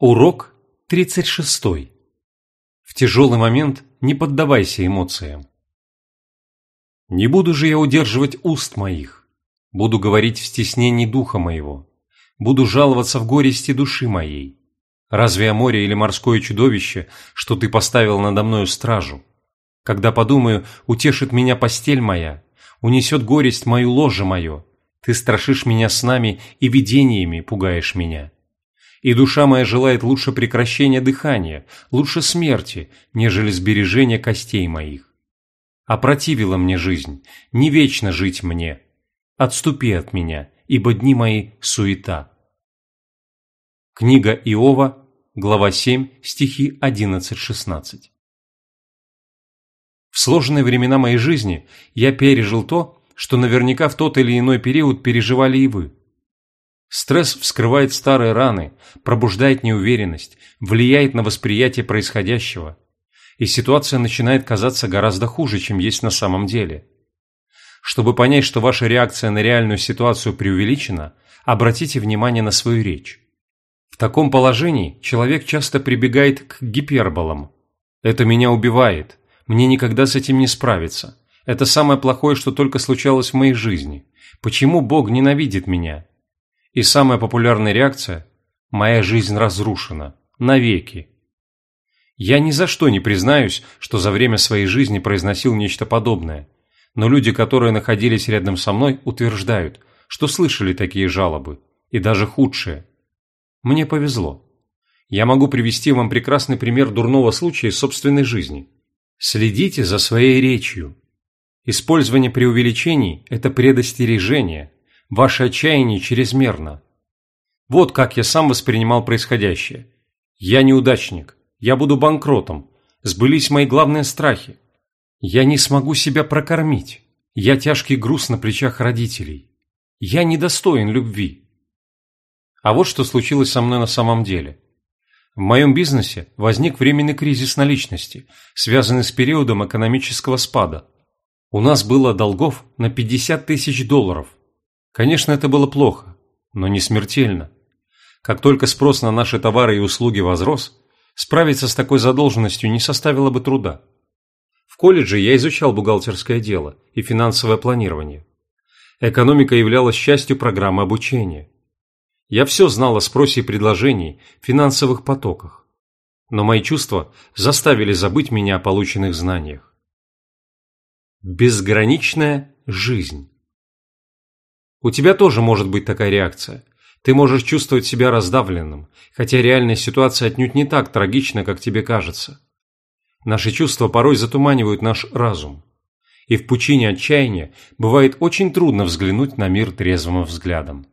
Урок 36. В тяжелый момент не поддавайся эмоциям. Не буду же я удерживать уст моих, буду говорить в стеснении духа моего, буду жаловаться в горести души моей. Разве я море или морское чудовище, что ты поставил надо мною стражу? Когда подумаю, утешит меня постель моя, унесет горесть мою ложе мое, ты страшишь меня снами и видениями пугаешь меня. И душа моя желает лучше прекращения дыхания, лучше смерти, нежели сбережения костей моих. Опротивила мне жизнь, не вечно жить мне. Отступи от меня, ибо дни мои суета. Книга Иова, глава 7, стихи 11-16. В сложные времена моей жизни я пережил то, что наверняка в тот или иной период переживали и вы. Стресс вскрывает старые раны, пробуждает неуверенность, влияет на восприятие происходящего. И ситуация начинает казаться гораздо хуже, чем есть на самом деле. Чтобы понять, что ваша реакция на реальную ситуацию преувеличена, обратите внимание на свою речь. В таком положении человек часто прибегает к гиперболам. «Это меня убивает», «мне никогда с этим не справиться», «это самое плохое, что только случалось в моей жизни», «почему Бог ненавидит меня?» И самая популярная реакция – «моя жизнь разрушена. Навеки». Я ни за что не признаюсь, что за время своей жизни произносил нечто подобное, но люди, которые находились рядом со мной, утверждают, что слышали такие жалобы, и даже худшие. Мне повезло. Я могу привести вам прекрасный пример дурного случая из собственной жизни. Следите за своей речью. Использование преувеличений – это предостережение – Ваше отчаяние чрезмерно. Вот как я сам воспринимал происходящее. Я неудачник. Я буду банкротом. Сбылись мои главные страхи. Я не смогу себя прокормить. Я тяжкий груз на плечах родителей. Я недостоин любви. А вот что случилось со мной на самом деле. В моем бизнесе возник временный кризис наличности, связанный с периодом экономического спада. У нас было долгов на 50 тысяч долларов. Конечно, это было плохо, но не смертельно. Как только спрос на наши товары и услуги возрос, справиться с такой задолженностью не составило бы труда. В колледже я изучал бухгалтерское дело и финансовое планирование. Экономика являлась частью программы обучения. Я все знал о спросе и предложении, финансовых потоках. Но мои чувства заставили забыть меня о полученных знаниях. Безграничная жизнь. У тебя тоже может быть такая реакция. Ты можешь чувствовать себя раздавленным, хотя реальная ситуация отнюдь не так трагична, как тебе кажется. Наши чувства порой затуманивают наш разум. И в пучине отчаяния бывает очень трудно взглянуть на мир трезвым взглядом.